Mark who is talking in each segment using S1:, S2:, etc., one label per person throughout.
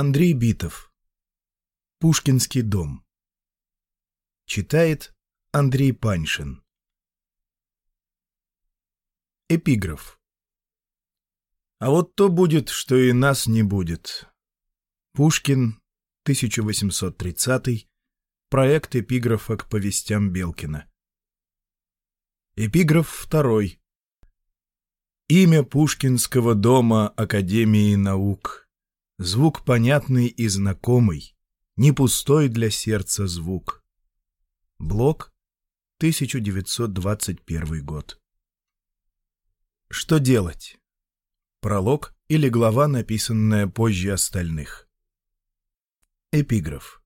S1: Андрей Битов. Пушкинский дом. Читает Андрей Паншин. Эпиграф. А вот то будет, что и нас не будет. Пушкин, 1830 Проект эпиграфа к повестям Белкина. Эпиграф второй. Имя Пушкинского дома Академии наук. Звук понятный и знакомый, не пустой для сердца звук. Блок, 1921 год. Что делать? Пролог или глава, написанная позже остальных. Эпиграф.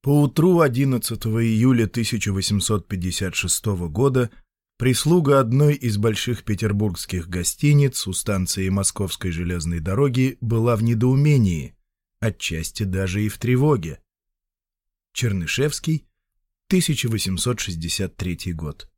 S1: Поутру 11 июля 1856 года прислуга одной из больших петербургских гостиниц у станции Московской железной дороги была в недоумении, отчасти даже и в тревоге. Чернышевский, 1863 год.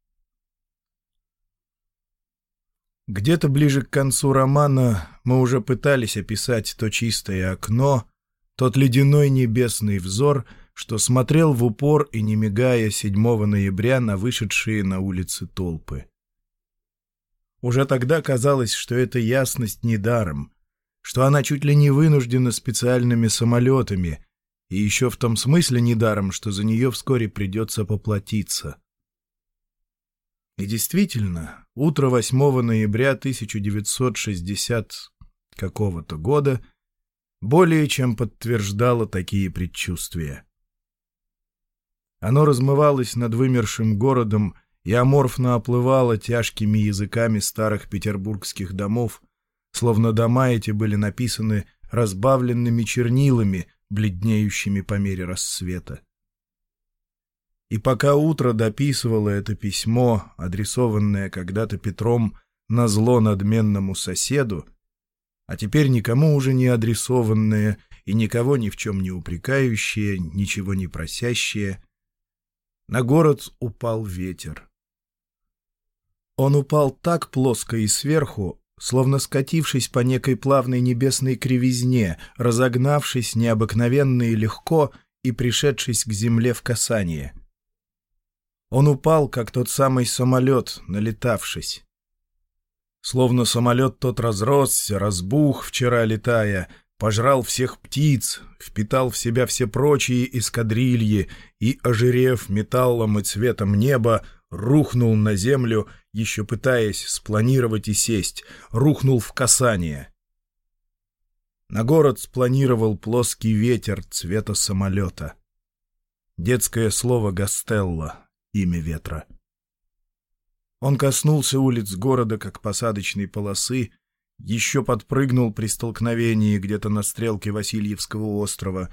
S1: Где-то ближе к концу романа мы уже пытались описать то чистое окно, тот ледяной небесный взор — что смотрел в упор и не мигая 7 ноября на вышедшие на улицы толпы. Уже тогда казалось, что эта ясность недаром, что она чуть ли не вынуждена специальными самолетами, и еще в том смысле недаром, что за нее вскоре придется поплатиться. И действительно, утро 8 ноября 1960 какого-то года более чем подтверждало такие предчувствия. Оно размывалось над вымершим городом и аморфно оплывало тяжкими языками старых петербургских домов, словно дома эти были написаны разбавленными чернилами, бледнеющими по мере рассвета. И пока утро дописывало это письмо, адресованное когда-то Петром на зло надменному соседу, а теперь никому уже не адресованное и никого ни в чем не упрекающее, ничего не просящее — на город упал ветер. Он упал так плоско и сверху, словно скатившись по некой плавной небесной кривизне, разогнавшись необыкновенно и легко и пришедшись к земле в касание. Он упал, как тот самый самолет, налетавшись. Словно самолет тот разросся, разбух, вчера летая, пожрал всех птиц, впитал в себя все прочие эскадрильи и, ожирев металлом и цветом неба, рухнул на землю, еще пытаясь спланировать и сесть, рухнул в касание. На город спланировал плоский ветер цвета самолета. Детское слово «Гастелло» — имя ветра. Он коснулся улиц города, как посадочной полосы, еще подпрыгнул при столкновении где-то на стрелке Васильевского острова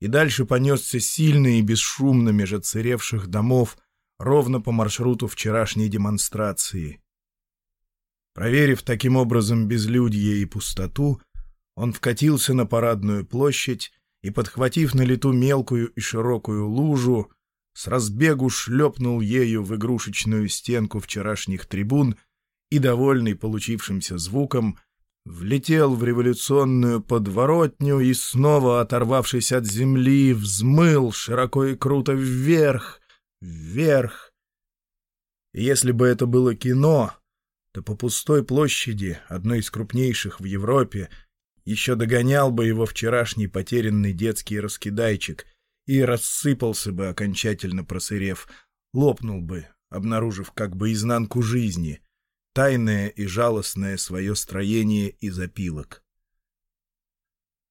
S1: и дальше понесся сильно и бесшумно меж отсыревших домов ровно по маршруту вчерашней демонстрации. Проверив таким образом безлюдье и пустоту, он вкатился на парадную площадь и, подхватив на лету мелкую и широкую лужу, с разбегу шлепнул ею в игрушечную стенку вчерашних трибун и, довольный получившимся звуком, влетел в революционную подворотню и, снова оторвавшись от земли, взмыл широко и круто вверх, вверх. И если бы это было кино, то по пустой площади, одной из крупнейших в Европе, еще догонял бы его вчерашний потерянный детский раскидайчик и рассыпался бы, окончательно просырев, лопнул бы, обнаружив как бы изнанку жизни — тайное и жалостное свое строение из опилок.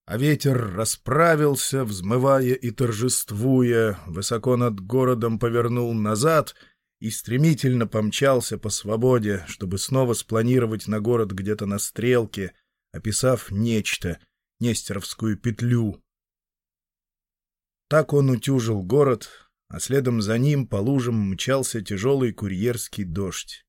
S1: А ветер расправился, взмывая и торжествуя, высоко над городом повернул назад и стремительно помчался по свободе, чтобы снова спланировать на город где-то на стрелке, описав нечто, Нестеровскую петлю. Так он утюжил город, а следом за ним по лужам мчался тяжелый курьерский дождь.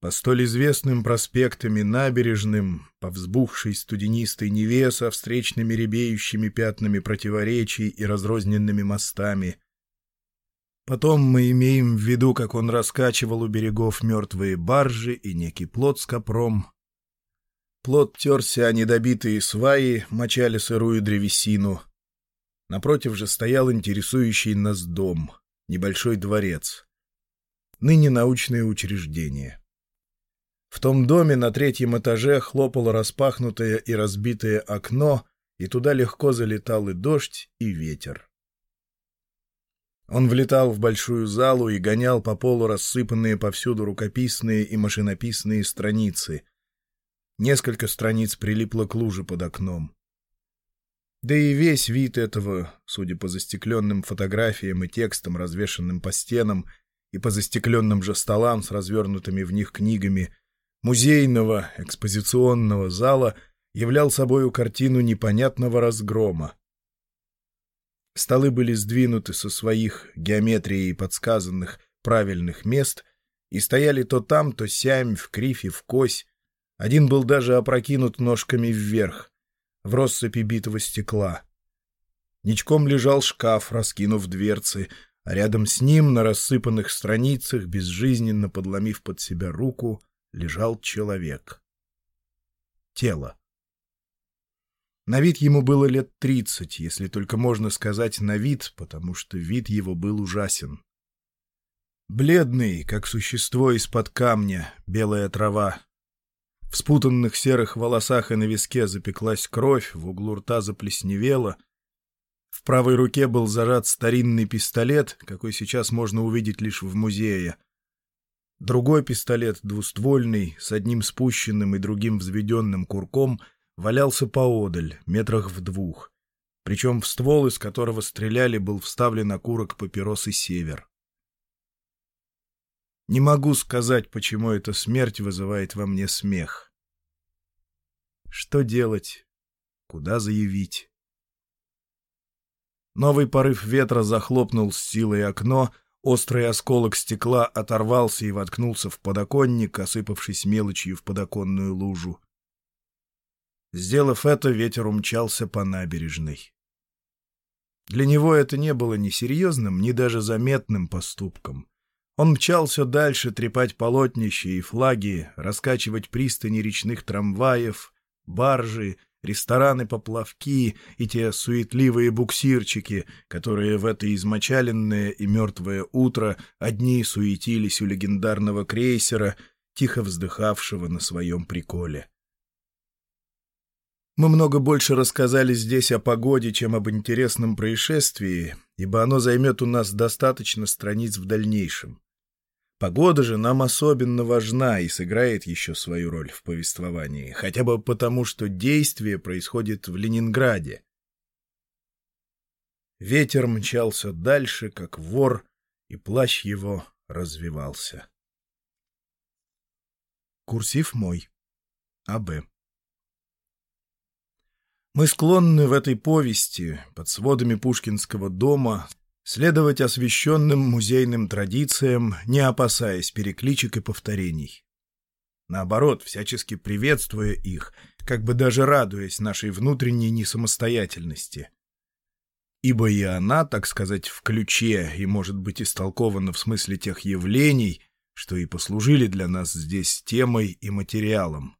S1: По столь известным проспектам и набережным, по взбухшей студенистой Неве со встречными ребеющими пятнами противоречий и разрозненными мостами. Потом мы имеем в виду, как он раскачивал у берегов мертвые баржи и некий плот с копром. плот терся о недобитые сваи, мочали сырую древесину. Напротив же стоял интересующий нас дом, небольшой дворец. Ныне научное учреждение. В том доме на третьем этаже хлопало распахнутое и разбитое окно, и туда легко залетал и дождь, и ветер. Он влетал в большую залу и гонял по полу рассыпанные повсюду рукописные и машинописные страницы. Несколько страниц прилипло к луже под окном. Да и весь вид этого, судя по застекленным фотографиям и текстам, развешанным по стенам, и по застекленным же столам с развернутыми в них книгами, музейного экспозиционного зала являл собою картину непонятного разгрома. Столы были сдвинуты со своих геометрией подсказанных правильных мест и стояли то там, то сям, в крифе, в кось. Один был даже опрокинут ножками вверх, в россыпи битого стекла. Ничком лежал шкаф, раскинув дверцы, а рядом с ним, на рассыпанных страницах, безжизненно подломив под себя руку, лежал человек. Тело. На вид ему было лет тридцать, если только можно сказать «на вид», потому что вид его был ужасен. Бледный, как существо из-под камня, белая трава. В спутанных серых волосах и на виске запеклась кровь, в углу рта заплесневела. В правой руке был зажат старинный пистолет, какой сейчас можно увидеть лишь в музее. Другой пистолет, двуствольный, с одним спущенным и другим взведенным курком — валялся поодаль, метрах в двух. Причем в ствол, из которого стреляли, был вставлен окурок папиросы «Север». Не могу сказать, почему эта смерть вызывает во мне смех. Что делать? Куда заявить? Новый порыв ветра захлопнул с силой окно, острый осколок стекла оторвался и воткнулся в подоконник, осыпавшись мелочью в подоконную лужу. Сделав это, ветер умчался по набережной. Для него это не было ни серьезным, ни даже заметным поступком. Он мчался дальше трепать полотнища и флаги, раскачивать пристани речных трамваев, баржи, рестораны-поплавки и те суетливые буксирчики, которые в это измочаленное и мертвое утро одни суетились у легендарного крейсера, тихо вздыхавшего на своем приколе. Мы много больше рассказали здесь о погоде, чем об интересном происшествии, ибо оно займет у нас достаточно страниц в дальнейшем. Погода же нам особенно важна и сыграет еще свою роль в повествовании, хотя бы потому, что действие происходит в Ленинграде. Ветер мчался дальше, как вор, и плащ его развивался. Курсив мой. А.Б. Мы склонны в этой повести, под сводами Пушкинского дома, следовать освященным музейным традициям, не опасаясь перекличек и повторений. Наоборот, всячески приветствуя их, как бы даже радуясь нашей внутренней несамостоятельности. Ибо и она, так сказать, в ключе и может быть истолкована в смысле тех явлений, что и послужили для нас здесь темой и материалом.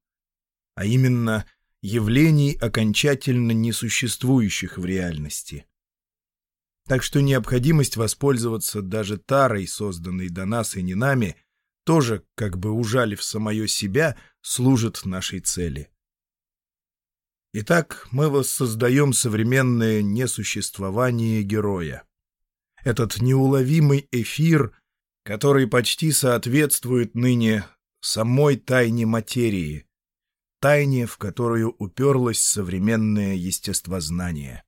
S1: А именно — явлений, окончательно несуществующих в реальности. Так что необходимость воспользоваться даже тарой, созданной до нас и не нами, тоже, как бы ужалив самое себя, служит нашей цели. Итак, мы воссоздаем современное несуществование героя. Этот неуловимый эфир, который почти соответствует ныне самой тайне материи, тайне, в которую уперлось современное естествознание.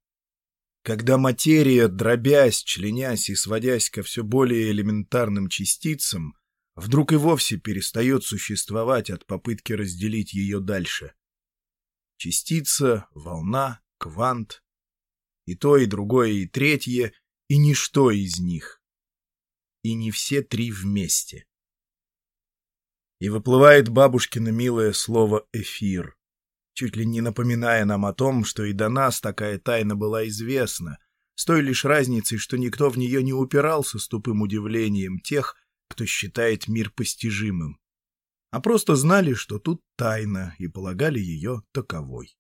S1: Когда материя, дробясь, членясь и сводясь ко все более элементарным частицам, вдруг и вовсе перестает существовать от попытки разделить ее дальше. Частица, волна, квант, и то, и другое, и третье, и ничто из них. И не все три вместе и выплывает бабушкино милое слово «эфир», чуть ли не напоминая нам о том, что и до нас такая тайна была известна, с той лишь разницей, что никто в нее не упирался с тупым удивлением тех, кто считает мир постижимым. а просто знали, что тут тайна, и полагали ее таковой.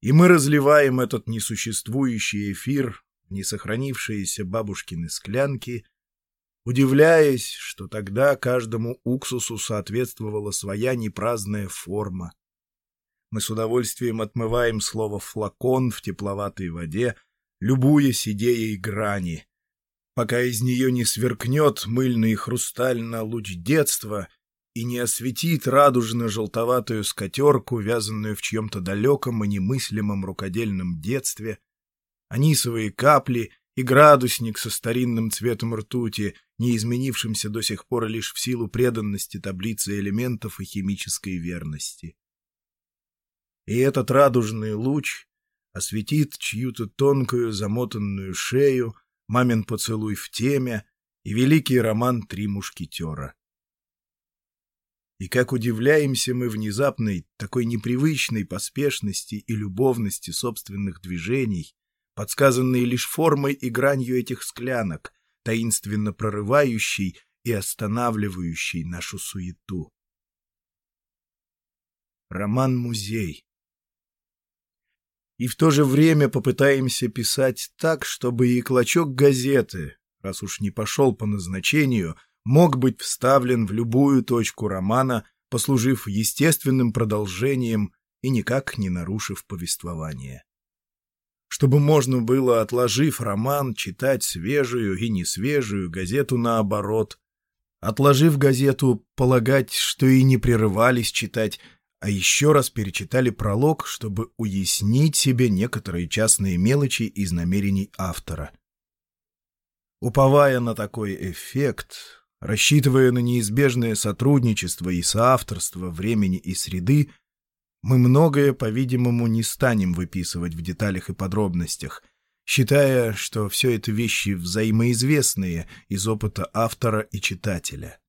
S1: И мы разливаем этот несуществующий эфир в несохранившиеся бабушкины склянки, удивляясь, что тогда каждому уксусу соответствовала своя непраздная форма. Мы с удовольствием отмываем слово «флакон» в тепловатой воде, любуясь идеей грани — пока из нее не сверкнет мыльно и хрустально луч детства и не осветит радужно-желтоватую скатерку, вязанную в чьем-то далеком и немыслимом рукодельном детстве, анисовые капли и градусник со старинным цветом ртути, не изменившимся до сих пор лишь в силу преданности таблицы элементов и химической верности. И этот радужный луч осветит чью-то тонкую замотанную шею, «Мамин поцелуй в теме» и великий роман «Три мушкетера». И как удивляемся мы внезапной, такой непривычной поспешности и любовности собственных движений, подсказанные лишь формой и гранью этих склянок, таинственно прорывающей и останавливающей нашу суету. Роман-музей и в то же время попытаемся писать так, чтобы и клочок газеты, раз уж не пошел по назначению, мог быть вставлен в любую точку романа, послужив естественным продолжением и никак не нарушив повествование. Чтобы можно было, отложив роман, читать свежую и несвежую газету наоборот, отложив газету, полагать, что и не прерывались читать, а еще раз перечитали пролог, чтобы уяснить себе некоторые частные мелочи из намерений автора. Уповая на такой эффект, рассчитывая на неизбежное сотрудничество и соавторство времени и среды, мы многое, по-видимому, не станем выписывать в деталях и подробностях, считая, что все это вещи взаимоизвестные из опыта автора и читателя.